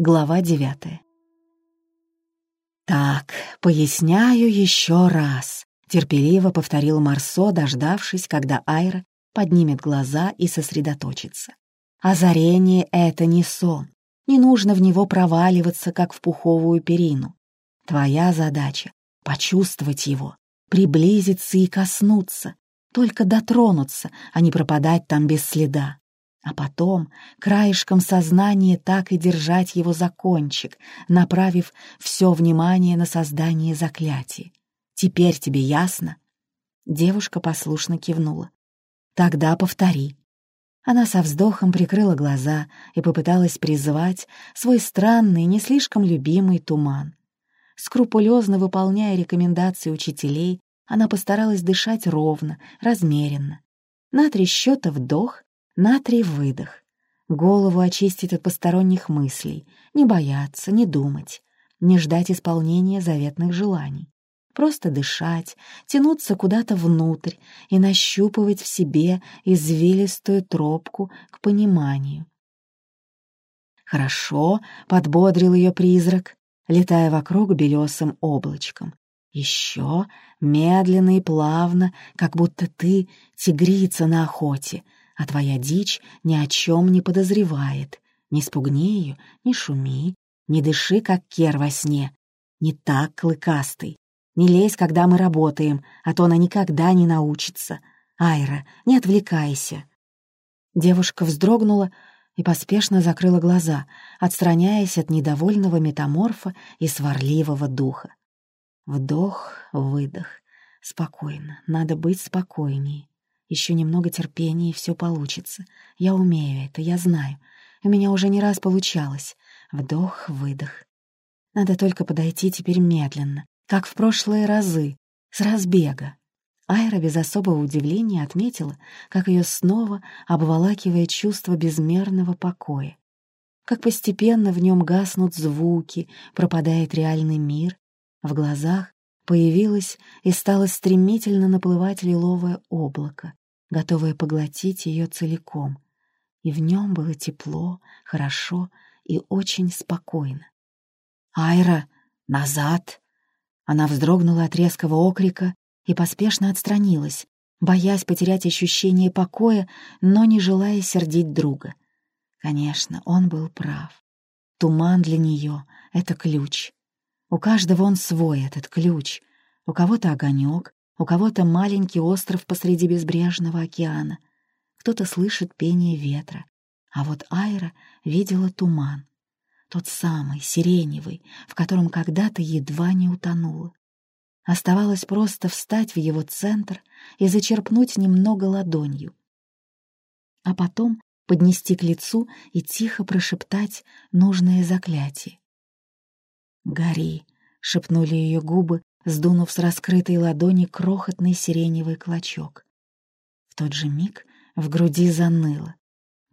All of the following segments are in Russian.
Глава девятая. «Так, поясняю еще раз», — терпеливо повторил Марсо, дождавшись, когда Айра поднимет глаза и сосредоточится. «Озарение — это не сон. Не нужно в него проваливаться, как в пуховую перину. Твоя задача — почувствовать его, приблизиться и коснуться, только дотронуться, а не пропадать там без следа а потом краешком сознания так и держать его за кончик, направив все внимание на создание заклятия. «Теперь тебе ясно?» Девушка послушно кивнула. «Тогда повтори». Она со вздохом прикрыла глаза и попыталась призвать свой странный, не слишком любимый туман. Скрупулезно выполняя рекомендации учителей, она постаралась дышать ровно, размеренно. На три счета вдох, Натрий выдох. Голову очистить от посторонних мыслей, не бояться, не думать, не ждать исполнения заветных желаний. Просто дышать, тянуться куда-то внутрь и нащупывать в себе извилистую тропку к пониманию. «Хорошо», — подбодрил ее призрак, летая вокруг белесым облачком. «Еще медленно и плавно, как будто ты тигрица на охоте, а твоя дичь ни о чем не подозревает. Не спугни ее, не шуми, не дыши, как кер во сне. Не так, клыкастый. Не лезь, когда мы работаем, а то она никогда не научится. Айра, не отвлекайся. Девушка вздрогнула и поспешно закрыла глаза, отстраняясь от недовольного метаморфа и сварливого духа. Вдох, выдох. Спокойно, надо быть спокойнее. Еще немного терпения, и все получится. Я умею это, я знаю. У меня уже не раз получалось. Вдох, выдох. Надо только подойти теперь медленно, как в прошлые разы, с разбега. Айра без особого удивления отметила, как ее снова обволакивает чувство безмерного покоя. Как постепенно в нем гаснут звуки, пропадает реальный мир. В глазах появилось и стало стремительно наплывать лиловое облако, готовое поглотить ее целиком. И в нем было тепло, хорошо и очень спокойно. «Айра, назад!» Она вздрогнула от резкого окрика и поспешно отстранилась, боясь потерять ощущение покоя, но не желая сердить друга. Конечно, он был прав. Туман для нее — это ключ. У каждого он свой, этот ключ. У кого-то огонек, у кого-то маленький остров посреди безбрежного океана. Кто-то слышит пение ветра. А вот Айра видела туман. Тот самый, сиреневый, в котором когда-то едва не утонула. Оставалось просто встать в его центр и зачерпнуть немного ладонью. А потом поднести к лицу и тихо прошептать нужное заклятие. «Гори!» — шепнули ее губы, сдунув с раскрытой ладони крохотный сиреневый клочок. В тот же миг в груди заныло.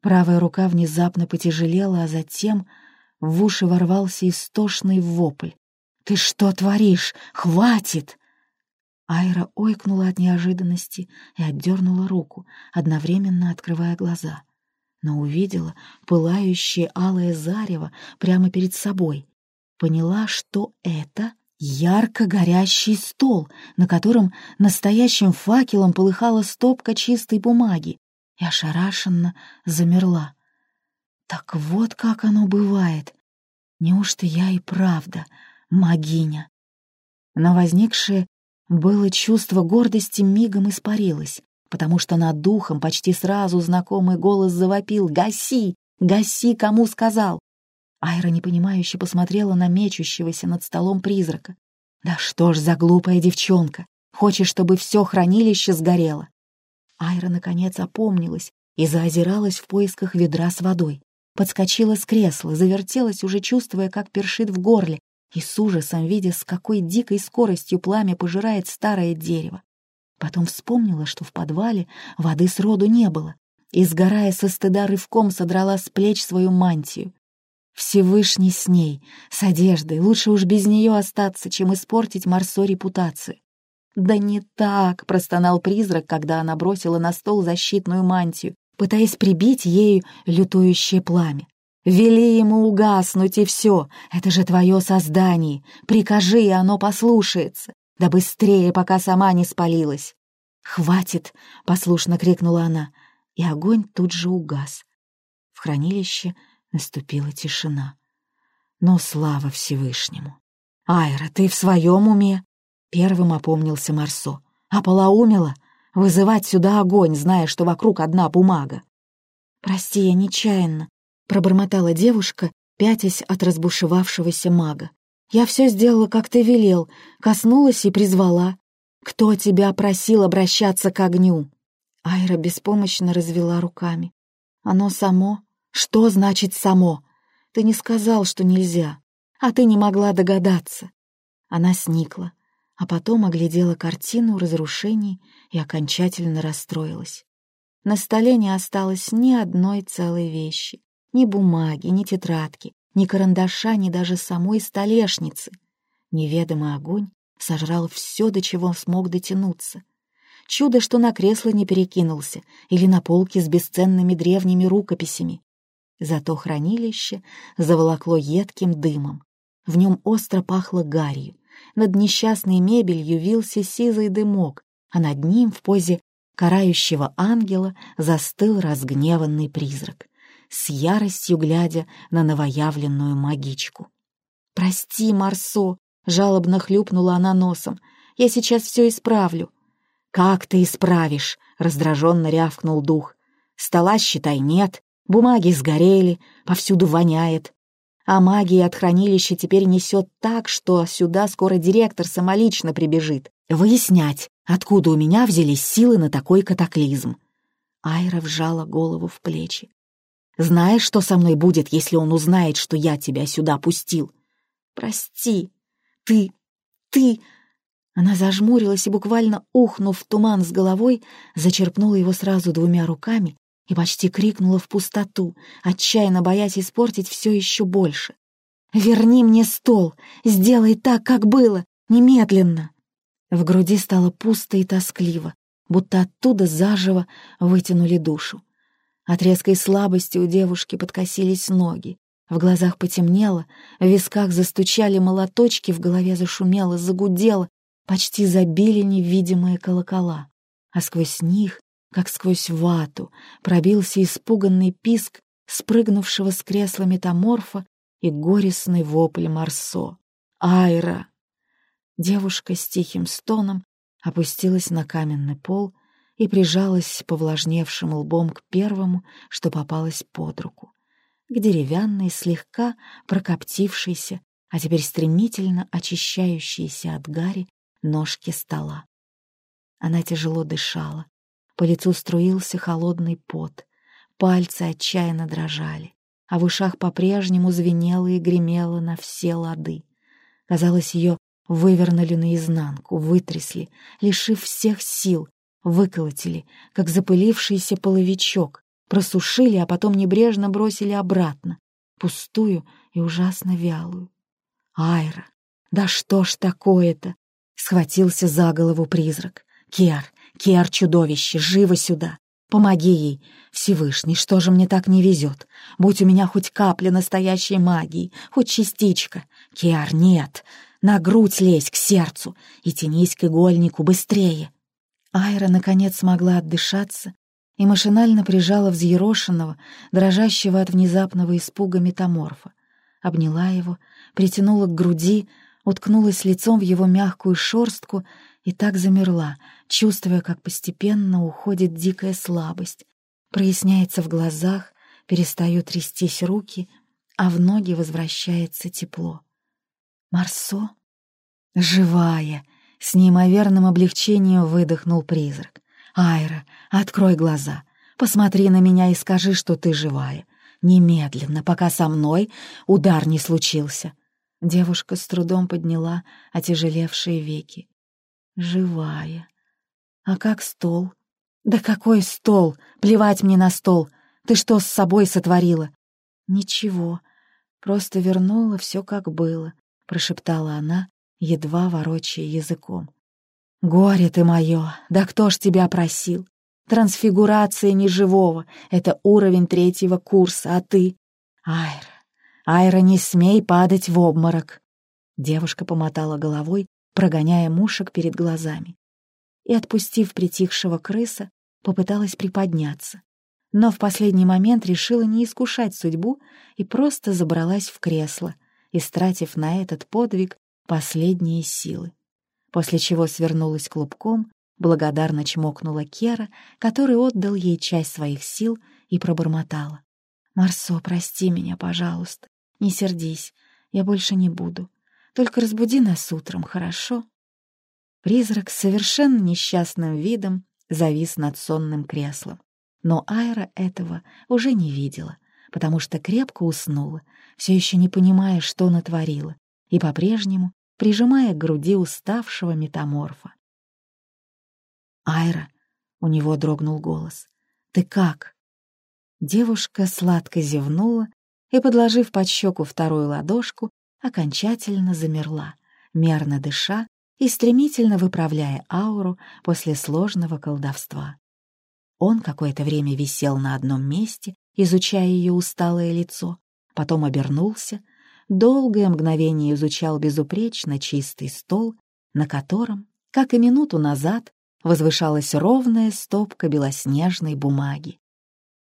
Правая рука внезапно потяжелела, а затем в уши ворвался истошный вопль. «Ты что творишь? Хватит!» Айра ойкнула от неожиданности и отдернула руку, одновременно открывая глаза. Но увидела пылающее алое зарево прямо перед собой. Поняла, что это ярко горящий стол, на котором настоящим факелом полыхала стопка чистой бумаги, и ошарашенно замерла. Так вот как оно бывает. Неужто я и правда магиня? Но возникшее было чувство гордости мигом испарилось, потому что над духом почти сразу знакомый голос завопил «Гаси! Гаси, кому сказал!» Айра непонимающе посмотрела на мечущегося над столом призрака. «Да что ж за глупая девчонка! Хочешь, чтобы все хранилище сгорело?» Айра, наконец, опомнилась и заозиралась в поисках ведра с водой. Подскочила с кресла, завертелась, уже чувствуя, как першит в горле, и с ужасом видя, с какой дикой скоростью пламя пожирает старое дерево. Потом вспомнила, что в подвале воды сроду не было, и, сгорая со стыда, рывком содрала с плеч свою мантию. Всевышний с ней, с одеждой, лучше уж без нее остаться, чем испортить Марсо репутацию. «Да не так!» — простонал призрак, когда она бросила на стол защитную мантию, пытаясь прибить ею лютующее пламя. Вели ему угаснуть, и все. Это же твое создание. Прикажи, и оно послушается. Да быстрее, пока сама не спалилась. «Хватит!» — послушно крикнула она, и огонь тут же угас. В хранилище наступила тишина. Но слава Всевышнему! «Айра, ты в своем уме?» Первым опомнился Марсо. «Ополоумела? Вызывать сюда огонь, зная, что вокруг одна бумага!» «Прости, я нечаянно», — пробормотала девушка, пятясь от разбушевавшегося мага. «Я все сделала, как ты велел, коснулась и призвала. Кто тебя просил обращаться к огню?» Айра беспомощно развела руками. «Оно само? Что значит «само»? Ты не сказал, что нельзя, а ты не могла догадаться». Она сникла, а потом оглядела картину разрушений и окончательно расстроилась. На столе не осталось ни одной целой вещи, ни бумаги, ни тетрадки, ни карандаша, ни даже самой столешницы. Неведомый огонь сожрал все, до чего смог дотянуться — Чудо, что на кресло не перекинулся или на полке с бесценными древними рукописями. Зато хранилище заволокло едким дымом. В нем остро пахло гарью. Над несчастной мебелью вился сизый дымок, а над ним в позе карающего ангела застыл разгневанный призрак, с яростью глядя на новоявленную магичку. «Прости, Марсо!» — жалобно хлюпнула она носом. «Я сейчас все исправлю. «Как ты исправишь?» — раздраженно рявкнул дух. «Стола, считай, нет, бумаги сгорели, повсюду воняет. А магии от хранилища теперь несет так, что сюда скоро директор самолично прибежит. Выяснять, откуда у меня взялись силы на такой катаклизм». Айра вжала голову в плечи. «Знаешь, что со мной будет, если он узнает, что я тебя сюда пустил?» «Прости, ты... ты...» Она зажмурилась и, буквально ухнув в туман с головой, зачерпнула его сразу двумя руками и почти крикнула в пустоту, отчаянно боясь испортить все еще больше. «Верни мне стол! Сделай так, как было! Немедленно!» В груди стало пусто и тоскливо, будто оттуда заживо вытянули душу. От резкой слабости у девушки подкосились ноги. В глазах потемнело, в висках застучали молоточки, в голове зашумело, загудело, почти забили невидимые колокола, а сквозь них, как сквозь вату, пробился испуганный писк спрыгнувшего с кресла метаморфа и горестный вопль Марсо. «Айра!» Девушка с тихим стоном опустилась на каменный пол и прижалась повлажневшим лбом к первому, что попалось под руку, к деревянной, слегка прокоптившейся, а теперь стремительно очищающейся от гари ножки стола. Она тяжело дышала, по лицу струился холодный пот, пальцы отчаянно дрожали, а в ушах по-прежнему звенело и гремело на все лады. Казалось, ее вывернули наизнанку, вытрясли, лишив всех сил, выколотили, как запылившийся половичок, просушили, а потом небрежно бросили обратно, пустую и ужасно вялую. Айра, да что ж такое-то? Схватился за голову призрак. «Кер, Кер, чудовище, живо сюда! Помоги ей! Всевышний, что же мне так не везет? Будь у меня хоть капля настоящей магии, хоть частичка! Кер, нет! На грудь лезь к сердцу и тянись к игольнику быстрее!» Айра, наконец, смогла отдышаться и машинально прижала взъерошенного, дрожащего от внезапного испуга метаморфа. Обняла его, притянула к груди, уткнулась лицом в его мягкую шорстку и так замерла, чувствуя, как постепенно уходит дикая слабость, проясняется в глазах, перестают трястись руки, а в ноги возвращается тепло. «Марсо?» «Живая!» — с неимоверным облегчением выдохнул призрак. «Айра, открой глаза, посмотри на меня и скажи, что ты живая. Немедленно, пока со мной удар не случился». Девушка с трудом подняла отяжелевшие веки. Живая. А как стол? Да какой стол? Плевать мне на стол. Ты что с собой сотворила? Ничего. Просто вернула все как было, прошептала она, едва ворочая языком. Горе ты мое, да кто ж тебя просил? Трансфигурация неживого — это уровень третьего курса, а ты... «Айра, Айра, не смей падать в обморок!» Девушка помотала головой, прогоняя мушек перед глазами. И, отпустив притихшего крыса, попыталась приподняться. Но в последний момент решила не искушать судьбу и просто забралась в кресло, истратив на этот подвиг последние силы. После чего свернулась клубком, благодарно чмокнула Кера, который отдал ей часть своих сил и пробормотала. «Марсо, прости меня, пожалуйста. Не сердись, я больше не буду. Только разбуди нас утром, хорошо?» Призрак с совершенно несчастным видом завис над сонным креслом. Но Айра этого уже не видела, потому что крепко уснула, все еще не понимая, что натворила, и по-прежнему прижимая к груди уставшего метаморфа. «Айра!» — у него дрогнул голос. «Ты как?» Девушка сладко зевнула и, подложив под щеку вторую ладошку, окончательно замерла, мерно дыша и стремительно выправляя ауру после сложного колдовства. Он какое-то время висел на одном месте, изучая ее усталое лицо, потом обернулся, долгое мгновение изучал безупречно чистый стол, на котором, как и минуту назад, возвышалась ровная стопка белоснежной бумаги.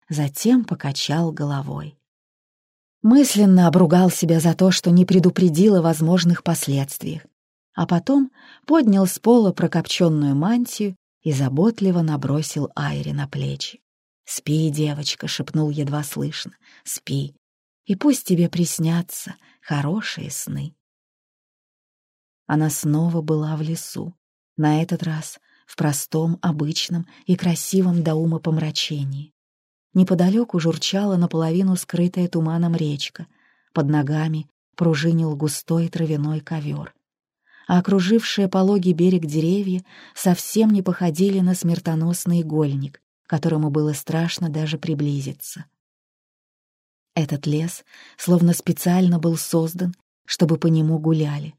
Затем покачал головой. Мысленно обругал себя за то, что не предупредил о возможных последствиях, а потом поднял с пола прокопченную мантию и заботливо набросил Айре на плечи. «Спи, девочка», — шепнул едва слышно, — «спи, и пусть тебе приснятся хорошие сны». Она снова была в лесу, на этот раз в простом, обычном и красивом до ума помрачении. Неподалеку журчала наполовину скрытая туманом речка, под ногами пружинил густой травяной ковер а окружившие пологий берег деревья совсем не походили на смертоносный игольник, которому было страшно даже приблизиться. Этот лес словно специально был создан, чтобы по нему гуляли.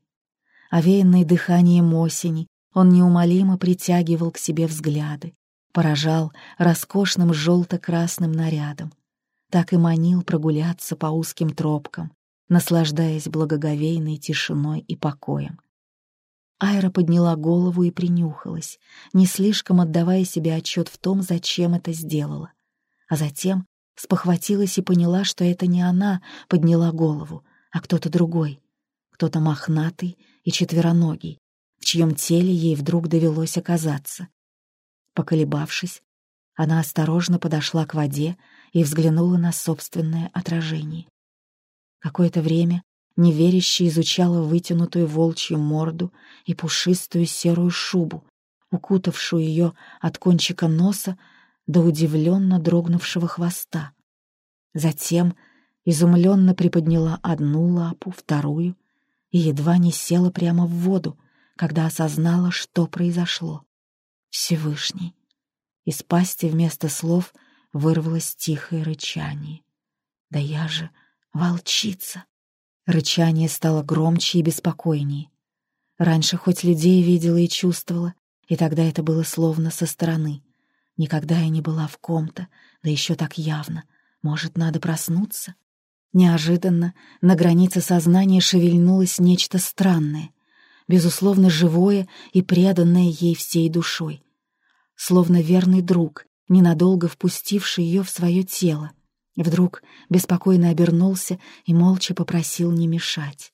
Овеянный дыханием осени, он неумолимо притягивал к себе взгляды, поражал роскошным желто-красным нарядом, так и манил прогуляться по узким тропкам, наслаждаясь благоговейной тишиной и покоем. Айра подняла голову и принюхалась, не слишком отдавая себе отчет в том, зачем это сделала. А затем спохватилась и поняла, что это не она подняла голову, а кто-то другой, кто-то мохнатый и четвероногий, в чьем теле ей вдруг довелось оказаться. Поколебавшись, она осторожно подошла к воде и взглянула на собственное отражение. Какое-то время неверяще изучала вытянутую волчью морду и пушистую серую шубу, укутавшую ее от кончика носа до удивленно дрогнувшего хвоста. Затем изумленно приподняла одну лапу, вторую, и едва не села прямо в воду, когда осознала, что произошло. Всевышний. Из пасти вместо слов вырвалось тихое рычание. «Да я же волчица!» Рычание стало громче и беспокойнее. Раньше хоть людей видела и чувствовала, и тогда это было словно со стороны. Никогда я не была в ком-то, да еще так явно. Может, надо проснуться? Неожиданно на границе сознания шевельнулось нечто странное, безусловно, живое и преданное ей всей душой. Словно верный друг, ненадолго впустивший ее в свое тело. Вдруг беспокойно обернулся и молча попросил не мешать.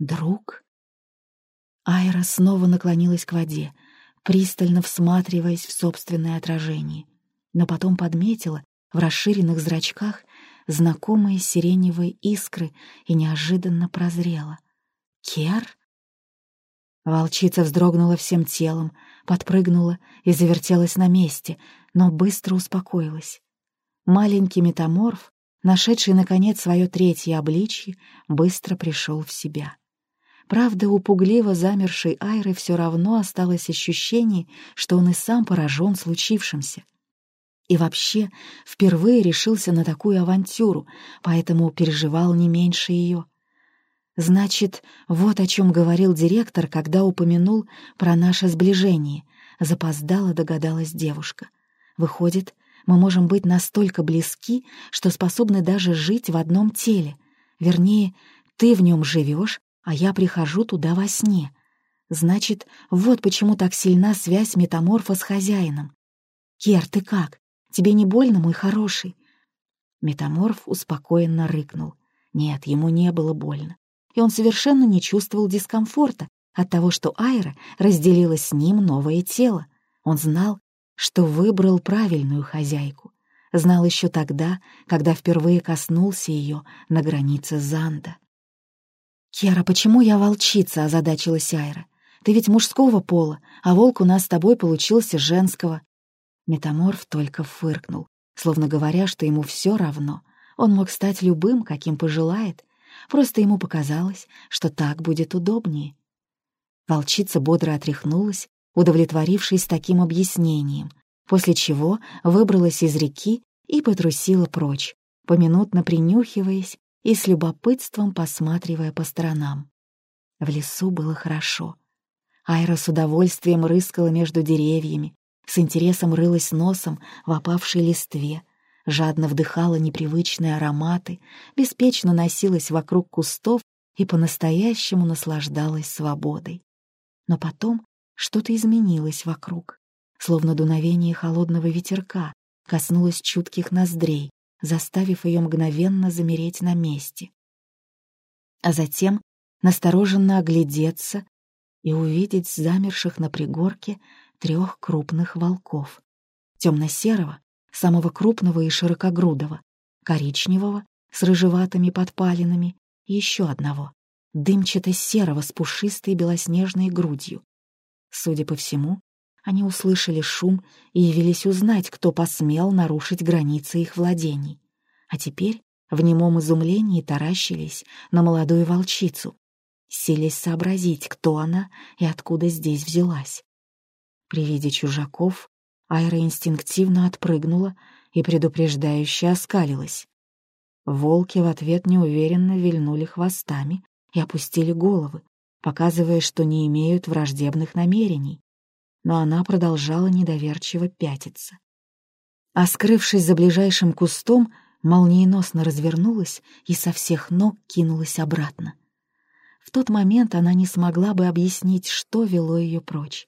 «Друг?» Айра снова наклонилась к воде, пристально всматриваясь в собственное отражение, но потом подметила в расширенных зрачках знакомые сиреневые искры и неожиданно прозрела. «Кер?» Волчица вздрогнула всем телом, подпрыгнула и завертелась на месте, но быстро успокоилась. Маленький метаморф, нашедший, наконец, свое третье обличье, быстро пришел в себя. Правда, у пугливо замершей Айры все равно осталось ощущение, что он и сам поражен случившимся. И вообще впервые решился на такую авантюру, поэтому переживал не меньше ее. Значит, вот о чем говорил директор, когда упомянул про наше сближение. Запоздало догадалась девушка. Выходит, Мы можем быть настолько близки, что способны даже жить в одном теле. Вернее, ты в нем живешь, а я прихожу туда во сне. Значит, вот почему так сильна связь метаморфа с хозяином. Кер, ты как? Тебе не больно, мой хороший?» Метаморф успокоенно рыкнул. Нет, ему не было больно. И он совершенно не чувствовал дискомфорта от того, что Айра разделила с ним новое тело. Он знал, что выбрал правильную хозяйку. Знал еще тогда, когда впервые коснулся ее на границе Занда. «Кера, почему я волчица?» — озадачилась Айра. «Ты ведь мужского пола, а волк у нас с тобой получился женского». Метаморф только фыркнул, словно говоря, что ему все равно. Он мог стать любым, каким пожелает. Просто ему показалось, что так будет удобнее. Волчица бодро отряхнулась, удовлетворившись таким объяснением, после чего выбралась из реки и потрусила прочь, поминутно принюхиваясь и с любопытством посматривая по сторонам. В лесу было хорошо. Айра с удовольствием рыскала между деревьями, с интересом рылась носом в опавшей листве, жадно вдыхала непривычные ароматы, беспечно носилась вокруг кустов и по-настоящему наслаждалась свободой. Но потом что-то изменилось вокруг, словно дуновение холодного ветерка коснулось чутких ноздрей, заставив ее мгновенно замереть на месте. А затем настороженно оглядеться и увидеть замерших на пригорке трех крупных волков. Темно-серого, самого крупного и широкогрудого, коричневого с рыжеватыми подпалинами и еще одного, дымчато-серого с пушистой белоснежной грудью. Судя по всему, они услышали шум и явились узнать, кто посмел нарушить границы их владений. А теперь в немом изумлении таращились на молодую волчицу, селись сообразить, кто она и откуда здесь взялась. При виде чужаков Айра инстинктивно отпрыгнула и предупреждающе оскалилась. Волки в ответ неуверенно вильнули хвостами и опустили головы, показывая, что не имеют враждебных намерений. Но она продолжала недоверчиво пятиться. А скрывшись за ближайшим кустом, молниеносно развернулась и со всех ног кинулась обратно. В тот момент она не смогла бы объяснить, что вело ее прочь.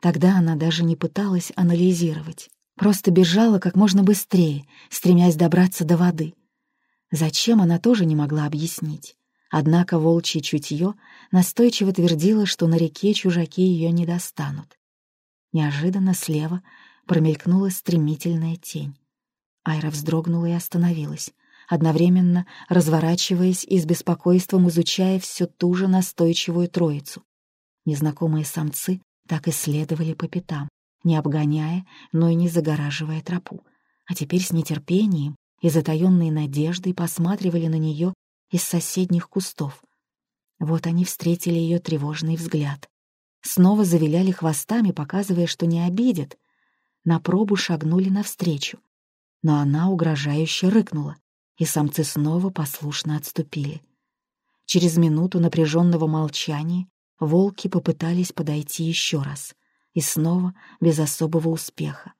Тогда она даже не пыталась анализировать, просто бежала как можно быстрее, стремясь добраться до воды. Зачем, она тоже не могла объяснить. Однако волчье чутье настойчиво твердило, что на реке чужаки ее не достанут. Неожиданно слева промелькнула стремительная тень. Айра вздрогнула и остановилась, одновременно разворачиваясь и с беспокойством изучая все ту же настойчивую троицу. Незнакомые самцы так и следовали по пятам, не обгоняя, но и не загораживая тропу. А теперь с нетерпением и затаённой надеждой посматривали на нее из соседних кустов. Вот они встретили ее тревожный взгляд. Снова завиляли хвостами, показывая, что не обидят. На пробу шагнули навстречу. Но она угрожающе рыкнула, и самцы снова послушно отступили. Через минуту напряженного молчания волки попытались подойти еще раз, и снова без особого успеха.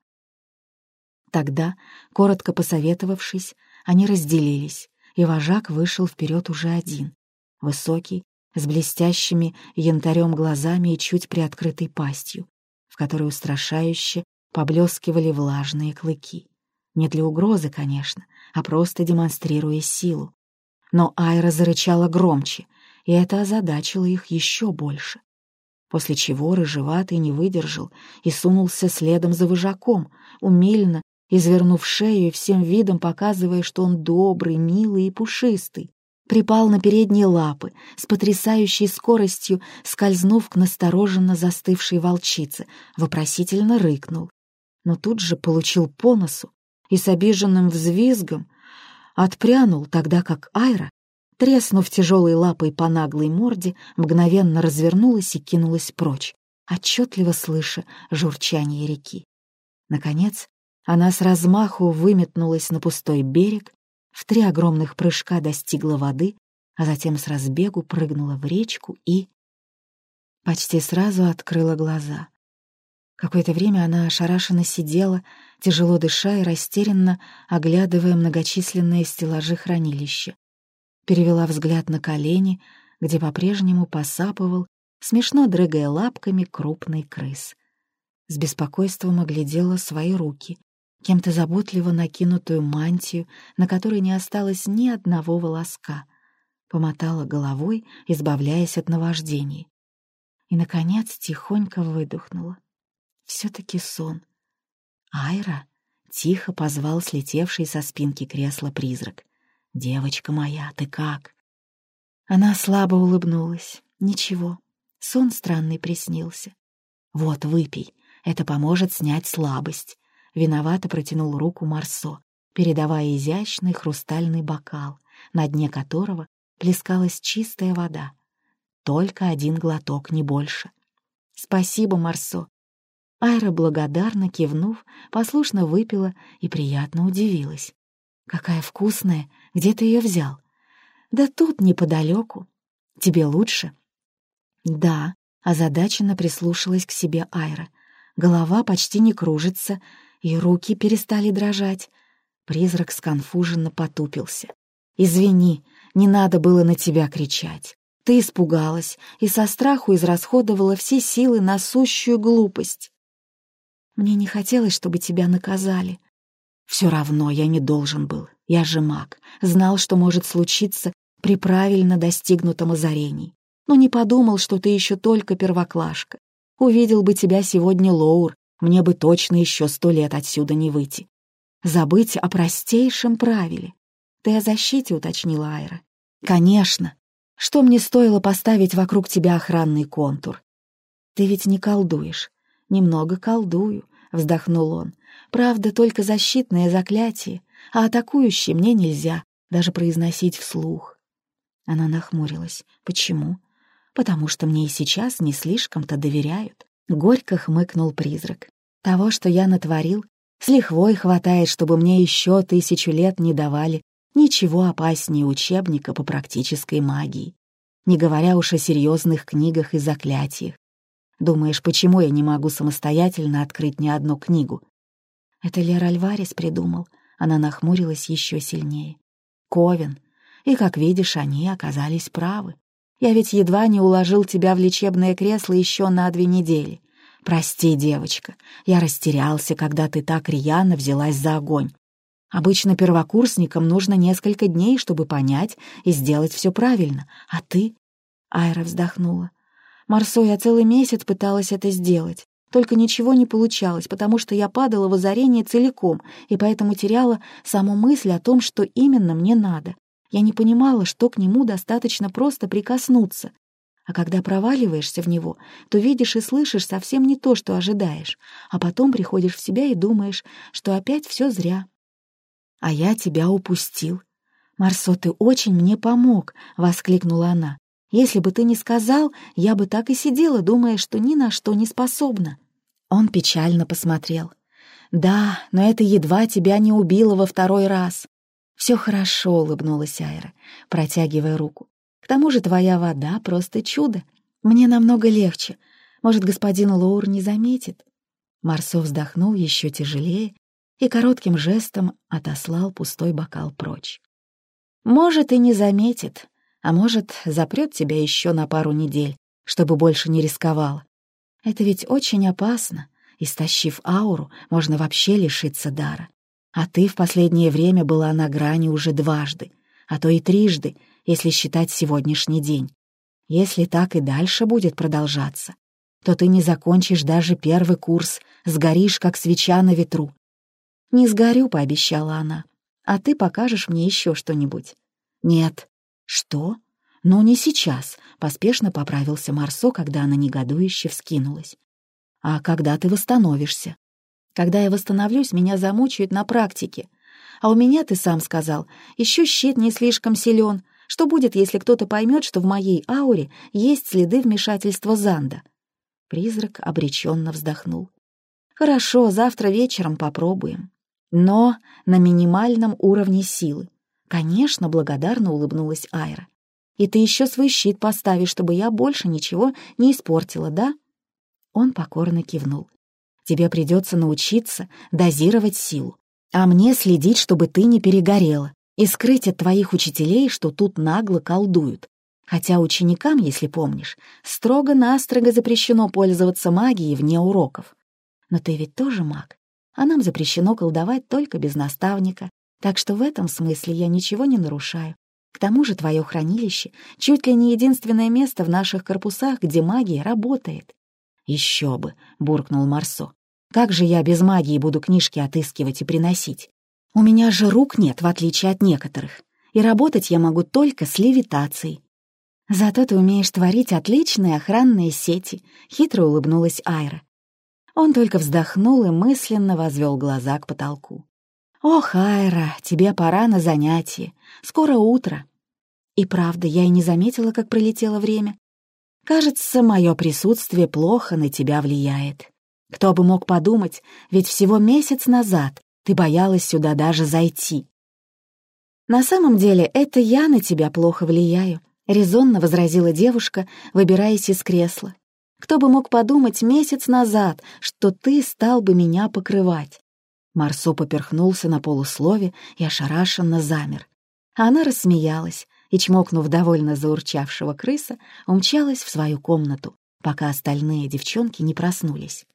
Тогда, коротко посоветовавшись, они разделились, и вожак вышел вперед уже один, высокий, с блестящими янтарем глазами и чуть приоткрытой пастью, в которой устрашающе поблескивали влажные клыки. Не для угрозы, конечно, а просто демонстрируя силу. Но Айра зарычала громче, и это озадачило их еще больше. После чего рыжеватый не выдержал и сунулся следом за вожаком, умильно извернув шею и всем видом показывая, что он добрый, милый и пушистый. Припал на передние лапы, с потрясающей скоростью скользнув к настороженно застывшей волчице, вопросительно рыкнул. Но тут же получил по носу и с обиженным взвизгом отпрянул, тогда как Айра треснув тяжелой лапой по наглой морде, мгновенно развернулась и кинулась прочь, отчетливо слыша журчание реки. Наконец, она с размаху выметнулась на пустой берег, в три огромных прыжка достигла воды, а затем с разбегу прыгнула в речку и... Почти сразу открыла глаза. Какое-то время она ошарашенно сидела, тяжело дыша и растерянно оглядывая многочисленные стеллажи хранилища. Перевела взгляд на колени, где по-прежнему посапывал, смешно дрыгая лапками, крупный крыс. С беспокойством оглядела свои руки, кем-то заботливо накинутую мантию, на которой не осталось ни одного волоска. Помотала головой, избавляясь от наваждений. И, наконец, тихонько выдохнула. все таки сон. «Айра!» — тихо позвал слетевший со спинки кресла призрак. «Девочка моя, ты как?» Она слабо улыбнулась. «Ничего, сон странный приснился. Вот, выпей, это поможет снять слабость виновато протянул руку Марсо, передавая изящный хрустальный бокал, на дне которого плескалась чистая вода. Только один глоток, не больше. «Спасибо, Марсо». Айра, благодарно кивнув, послушно выпила и приятно удивилась. «Какая вкусная! Где ты ее взял?» «Да тут, неподалеку. Тебе лучше?» «Да», — озадаченно прислушалась к себе Айра. Голова почти не кружится, и руки перестали дрожать. Призрак сконфуженно потупился. «Извини, не надо было на тебя кричать. Ты испугалась и со страху израсходовала все силы на сущую глупость. Мне не хотелось, чтобы тебя наказали. Все равно я не должен был. Я же маг, знал, что может случиться при правильно достигнутом озарении. Но не подумал, что ты еще только первоклашка. Увидел бы тебя сегодня Лоур, мне бы точно еще сто лет отсюда не выйти. Забыть о простейшем правиле. Ты о защите, уточнила Айра. Конечно. Что мне стоило поставить вокруг тебя охранный контур? Ты ведь не колдуешь. Немного колдую, вздохнул он. Правда, только защитное заклятие, а атакующее мне нельзя даже произносить вслух. Она нахмурилась. Почему? Потому что мне и сейчас не слишком-то доверяют. Горько хмыкнул призрак. Того, что я натворил, с лихвой хватает, чтобы мне еще тысячу лет не давали ничего опаснее учебника по практической магии, не говоря уж о серьезных книгах и заклятиях. Думаешь, почему я не могу самостоятельно открыть ни одну книгу? Это Лер Альварес придумал. Она нахмурилась еще сильнее. Ковен. И, как видишь, они оказались правы. Я ведь едва не уложил тебя в лечебное кресло еще на две недели. Прости, девочка, я растерялся, когда ты так рьяно взялась за огонь. Обычно первокурсникам нужно несколько дней, чтобы понять и сделать все правильно. А ты...» Айра вздохнула. «Марсо, я целый месяц пыталась это сделать. Только ничего не получалось, потому что я падала в озарение целиком и поэтому теряла саму мысль о том, что именно мне надо. Я не понимала, что к нему достаточно просто прикоснуться. А когда проваливаешься в него, то видишь и слышишь совсем не то, что ожидаешь, а потом приходишь в себя и думаешь, что опять все зря. А я тебя упустил. «Марсо, ты очень мне помог!» — воскликнула она. «Если бы ты не сказал, я бы так и сидела, думая, что ни на что не способна». Он печально посмотрел. «Да, но это едва тебя не убило во второй раз. «Все хорошо», — улыбнулась Айра, протягивая руку. «К тому же твоя вода — просто чудо. Мне намного легче. Может, господин Лоур не заметит?» Марсо вздохнул еще тяжелее и коротким жестом отослал пустой бокал прочь. «Может, и не заметит, а может, запрет тебя еще на пару недель, чтобы больше не рисковала. Это ведь очень опасно. Истощив ауру, можно вообще лишиться дара. А ты в последнее время была на грани уже дважды, а то и трижды, если считать сегодняшний день. Если так и дальше будет продолжаться, то ты не закончишь даже первый курс, сгоришь, как свеча на ветру. «Не сгорю», — пообещала она, — «а ты покажешь мне еще что-нибудь». «Нет». «Что?» «Ну, не сейчас», — поспешно поправился Марсо, когда она негодующе вскинулась. «А когда ты восстановишься?» Когда я восстановлюсь, меня замучают на практике. А у меня, ты сам сказал, еще щит не слишком силен. Что будет, если кто-то поймет, что в моей ауре есть следы вмешательства Занда?» Призрак обреченно вздохнул. «Хорошо, завтра вечером попробуем. Но на минимальном уровне силы. Конечно, благодарно улыбнулась Айра. И ты еще свой щит поставишь, чтобы я больше ничего не испортила, да?» Он покорно кивнул. Тебе придется научиться дозировать силу, а мне следить, чтобы ты не перегорела, и скрыть от твоих учителей, что тут нагло колдуют. Хотя ученикам, если помнишь, строго-настрого запрещено пользоваться магией вне уроков. Но ты ведь тоже маг, а нам запрещено колдовать только без наставника, так что в этом смысле я ничего не нарушаю. К тому же твое хранилище — чуть ли не единственное место в наших корпусах, где магия работает. «Еще бы!» — буркнул Марсо. «Как же я без магии буду книжки отыскивать и приносить? У меня же рук нет, в отличие от некоторых, и работать я могу только с левитацией». «Зато ты умеешь творить отличные охранные сети», — хитро улыбнулась Айра. Он только вздохнул и мысленно возвел глаза к потолку. «Ох, Айра, тебе пора на занятие. Скоро утро». И правда, я и не заметила, как пролетело время. Кажется, мое присутствие плохо на тебя влияет. Кто бы мог подумать, ведь всего месяц назад ты боялась сюда даже зайти. На самом деле, это я на тебя плохо влияю, резонно возразила девушка, выбираясь из кресла. Кто бы мог подумать месяц назад, что ты стал бы меня покрывать? Марсо поперхнулся на полуслове и ошарашенно замер. А она рассмеялась, и, чмокнув довольно заурчавшего крыса, умчалась в свою комнату, пока остальные девчонки не проснулись.